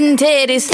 and titties.